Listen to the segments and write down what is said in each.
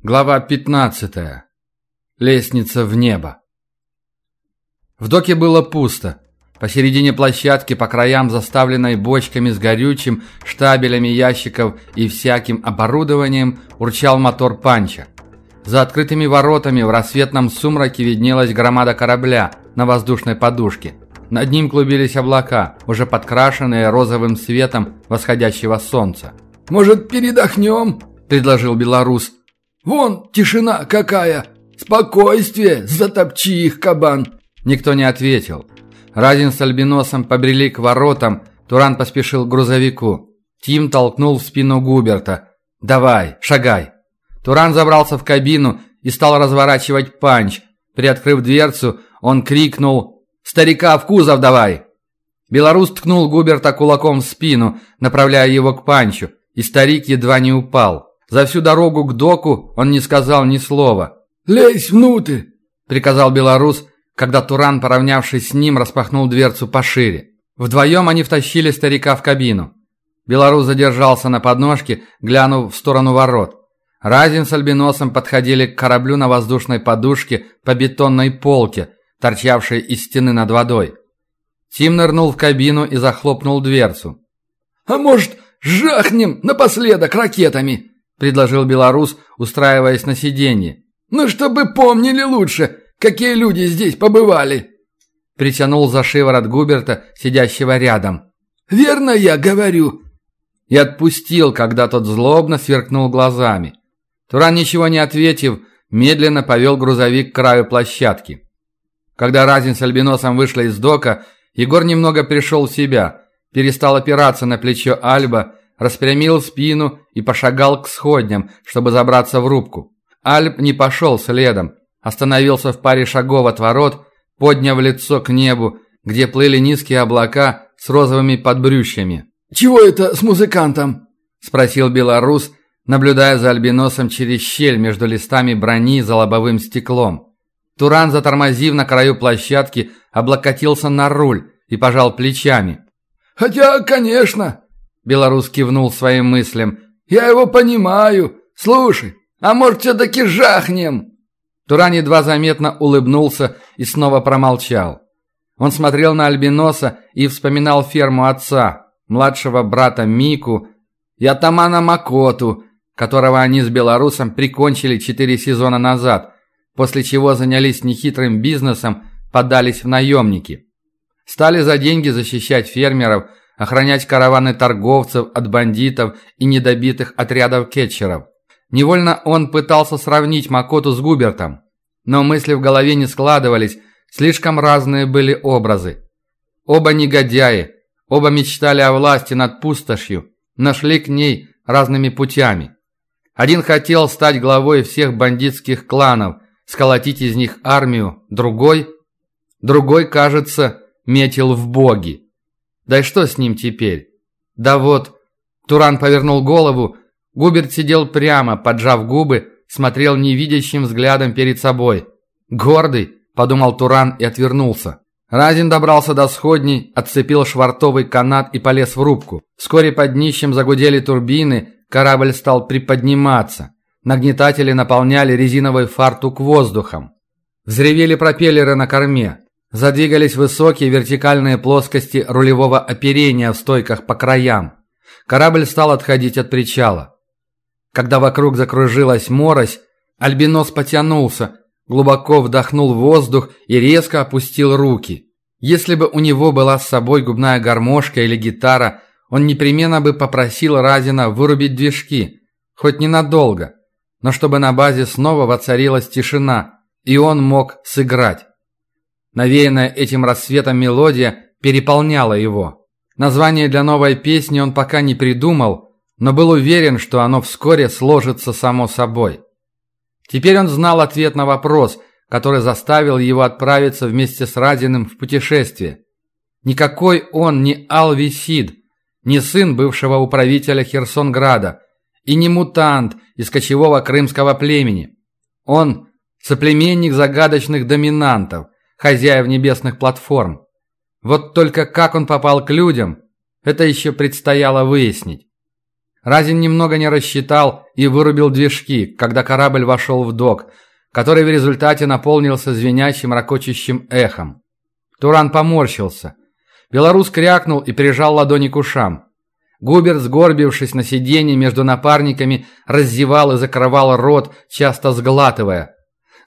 Глава 15. Лестница в небо. В доке было пусто. Посередине площадки, по краям заставленной бочками с горючим, штабелями ящиков и всяким оборудованием, урчал мотор панча. За открытыми воротами в рассветном сумраке виднелась громада корабля на воздушной подушке. Над ним клубились облака, уже подкрашенные розовым светом восходящего солнца. «Может, передохнем?» – предложил белорус – Вон тишина какая! Спокойствие! Затопчи их, кабан!» Никто не ответил. Разин с Альбиносом побрели к воротам, Туран поспешил к грузовику. Тим толкнул в спину Губерта. «Давай, шагай!» Туран забрался в кабину и стал разворачивать панч. Приоткрыв дверцу, он крикнул «Старика в кузов давай!» Белорус ткнул Губерта кулаком в спину, направляя его к панчу, и старик едва не упал. За всю дорогу к доку он не сказал ни слова. «Лезь внутрь!» – приказал белорус, когда Туран, поравнявшись с ним, распахнул дверцу пошире. Вдвоем они втащили старика в кабину. Белорус задержался на подножке, глянув в сторону ворот. Разин с Альбиносом подходили к кораблю на воздушной подушке по бетонной полке, торчавшей из стены над водой. Тим нырнул в кабину и захлопнул дверцу. «А может, жахнем напоследок ракетами?» – предложил белорус, устраиваясь на сиденье. «Ну, чтобы помнили лучше, какие люди здесь побывали!» Притянул за шиворот Губерта, сидящего рядом. «Верно я говорю!» И отпустил, когда тот злобно сверкнул глазами. Туран, ничего не ответив, медленно повел грузовик к краю площадки. Когда Разин с Альбиносом вышли из дока, Егор немного пришел в себя, перестал опираться на плечо Альба распрямил спину и пошагал к сходням, чтобы забраться в рубку. Альп не пошел следом, остановился в паре шагов от ворот, подняв лицо к небу, где плыли низкие облака с розовыми подбрющами. «Чего это с музыкантом?» – спросил белорус, наблюдая за альбиносом через щель между листами брони за лобовым стеклом. Туран, затормозив на краю площадки, облокотился на руль и пожал плечами. «Хотя, конечно, Белорус кивнул своим мыслям. «Я его понимаю. Слушай, а может, все-таки жахнем?» Туран едва заметно улыбнулся и снова промолчал. Он смотрел на Альбиноса и вспоминал ферму отца, младшего брата Мику и атамана Макоту, которого они с белорусом прикончили четыре сезона назад, после чего занялись нехитрым бизнесом, подались в наемники. Стали за деньги защищать фермеров – охранять караваны торговцев от бандитов и недобитых отрядов кетчеров. Невольно он пытался сравнить Макоту с Губертом, но мысли в голове не складывались, слишком разные были образы. Оба негодяи, оба мечтали о власти над пустошью, нашли к ней разными путями. Один хотел стать главой всех бандитских кланов, сколотить из них армию, другой... Другой, кажется, метил в боги. Да и что с ним теперь? Да вот... Туран повернул голову. Губерт сидел прямо, поджав губы, смотрел невидящим взглядом перед собой. «Гордый», — подумал Туран и отвернулся. Разин добрался до сходней, отцепил швартовый канат и полез в рубку. Вскоре под днищем загудели турбины, корабль стал приподниматься. Нагнетатели наполняли резиновый фартук воздухом. Взревели пропеллеры на корме. Задвигались высокие вертикальные плоскости рулевого оперения в стойках по краям. Корабль стал отходить от причала. Когда вокруг закружилась морось, Альбинос потянулся, глубоко вдохнул воздух и резко опустил руки. Если бы у него была с собой губная гармошка или гитара, он непременно бы попросил Разина вырубить движки, хоть ненадолго, но чтобы на базе снова воцарилась тишина, и он мог сыграть. Навеянная этим рассветом мелодия переполняла его. Название для новой песни он пока не придумал, но был уверен, что оно вскоре сложится само собой. Теперь он знал ответ на вопрос, который заставил его отправиться вместе с Радиным в путешествие. Никакой он не Алвисид, не сын бывшего управителя Херсонграда и не мутант из кочевого крымского племени. Он – соплеменник загадочных доминантов – хозяев небесных платформ. Вот только как он попал к людям, это еще предстояло выяснить. Разин немного не рассчитал и вырубил движки, когда корабль вошел в док, который в результате наполнился звенящим ракочущим эхом. Туран поморщился. Белорус крякнул и прижал ладони к ушам. Губер, сгорбившись на сиденье между напарниками, раздевал и закрывал рот, часто сглатывая.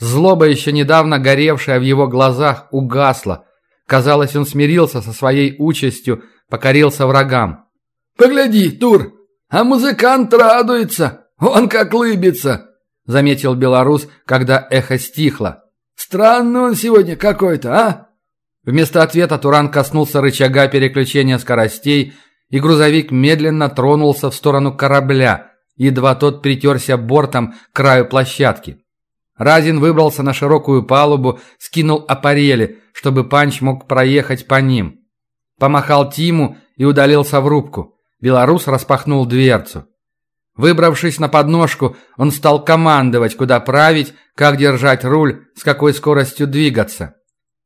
Злоба, еще недавно горевшая в его глазах, угасла. Казалось, он смирился со своей участью, покорился врагам. «Погляди, Тур, а музыкант радуется, он как лыбится», заметил белорус, когда эхо стихло. «Странный он сегодня какой-то, а?» Вместо ответа Туран коснулся рычага переключения скоростей, и грузовик медленно тронулся в сторону корабля, едва тот притерся бортом к краю площадки. Разин выбрался на широкую палубу, скинул аппарели, чтобы Панч мог проехать по ним. Помахал Тиму и удалился в рубку. Белорус распахнул дверцу. Выбравшись на подножку, он стал командовать, куда править, как держать руль, с какой скоростью двигаться.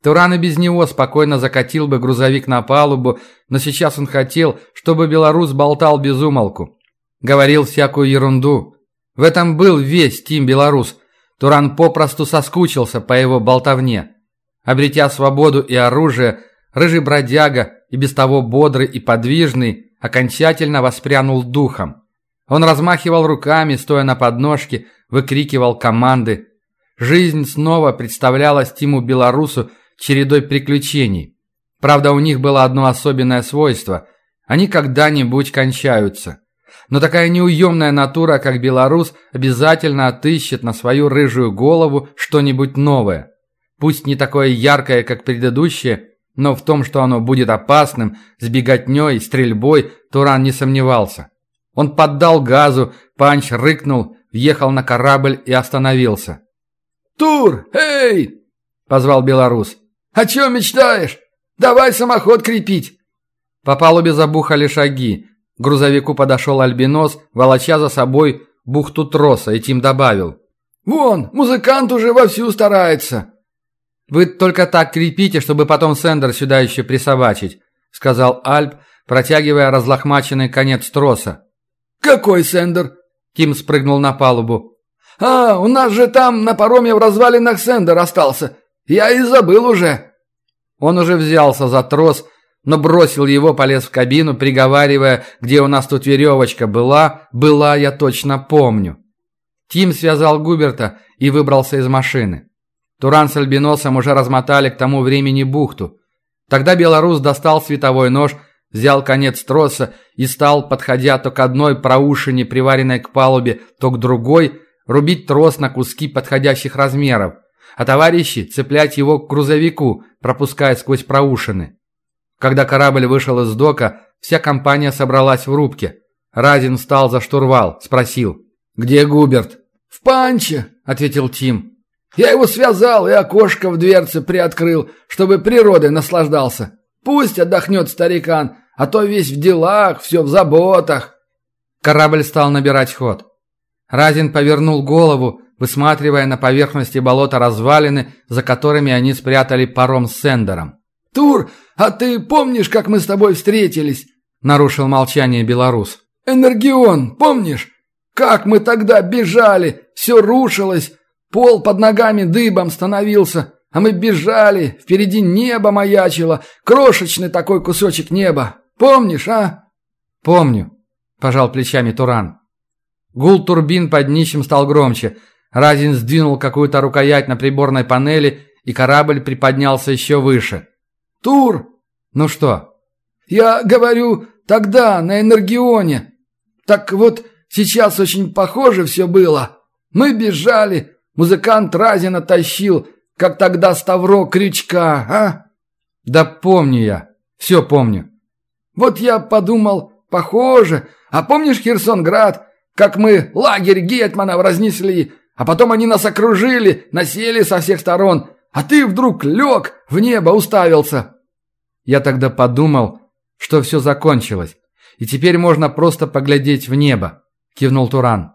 Туран и без него спокойно закатил бы грузовик на палубу, но сейчас он хотел, чтобы белорус болтал без умолку. Говорил всякую ерунду. В этом был весь Тим Белорус. Туран попросту соскучился по его болтовне. Обретя свободу и оружие, рыжий бродяга, и без того бодрый и подвижный, окончательно воспрянул духом. Он размахивал руками, стоя на подножке, выкрикивал команды. Жизнь снова представлялась Тиму Белорусу чередой приключений. Правда, у них было одно особенное свойство – они когда-нибудь кончаются. Но такая неуемная натура, как белорус, обязательно отыщет на свою рыжую голову что-нибудь новое. Пусть не такое яркое, как предыдущее, но в том, что оно будет опасным, с беготней, стрельбой, Туран не сомневался. Он поддал газу, Панч рыкнул, въехал на корабль и остановился. «Тур, эй!» – позвал белорус. «О чем мечтаешь? Давай самоход крепить!» По палубе забухали шаги. К грузовику подошел альбинос, волоча за собой бухту троса, и Тим добавил. «Вон, музыкант уже вовсю старается!» «Вы только так крепите, чтобы потом Сендер сюда еще присобачить», сказал Альп, протягивая разлохмаченный конец троса. «Какой Сендер?» Тим спрыгнул на палубу. «А, у нас же там на пароме в развалинах Сендер остался. Я и забыл уже». Он уже взялся за трос, но бросил его, полез в кабину, приговаривая, где у нас тут веревочка была, была, я точно помню. Тим связал Губерта и выбрался из машины. Туран с Альбиносом уже размотали к тому времени бухту. Тогда белорус достал световой нож, взял конец троса и стал, подходя то к одной проушине, приваренной к палубе, то к другой, рубить трос на куски подходящих размеров – а товарищи цеплять его к грузовику, пропуская сквозь проушины. Когда корабль вышел из дока, вся компания собралась в рубке. Разин встал за штурвал, спросил. «Где Губерт?» «В панче», — ответил Тим. «Я его связал и окошко в дверце приоткрыл, чтобы природой наслаждался. Пусть отдохнет старикан, а то весь в делах, все в заботах». Корабль стал набирать ход. Разин повернул голову, высматривая на поверхности болота развалины, за которыми они спрятали паром с Сендером. «Тур, а ты помнишь, как мы с тобой встретились?» – нарушил молчание белорус. «Энергион, помнишь? Как мы тогда бежали, все рушилось, пол под ногами дыбом становился, а мы бежали, впереди небо маячило, крошечный такой кусочек неба. Помнишь, а?» «Помню», – пожал плечами Туран. Гул турбин под днищем стал громче – Разин сдвинул какую-то рукоять на приборной панели, и корабль приподнялся еще выше. «Тур!» «Ну что?» «Я говорю, тогда, на Энергионе. Так вот, сейчас очень похоже все было. Мы бежали, музыкант Разина тащил, как тогда Ставро крючка, а?» «Да помню я, все помню». «Вот я подумал, похоже. А помнишь Херсонград, как мы лагерь Гетмана разнесли?» А потом они нас окружили, насели со всех сторон, а ты вдруг лег, в небо уставился. Я тогда подумал, что все закончилось, и теперь можно просто поглядеть в небо, кивнул Туран.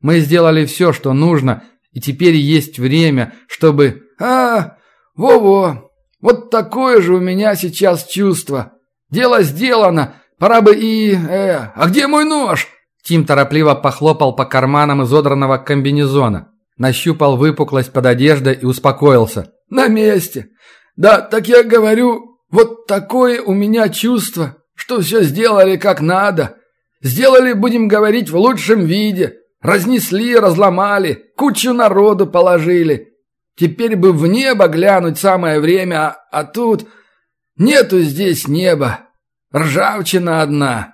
Мы сделали все, что нужно, и теперь есть время, чтобы... А, во-во, вот такое же у меня сейчас чувство. Дело сделано, пора бы и... Э, а где мой нож? Тим торопливо похлопал по карманам изодранного комбинезона, нащупал выпуклость под одеждой и успокоился. «На месте! Да, так я говорю, вот такое у меня чувство, что все сделали как надо. Сделали, будем говорить, в лучшем виде. Разнесли, разломали, кучу народу положили. Теперь бы в небо глянуть самое время, а, а тут... Нету здесь неба. Ржавчина одна.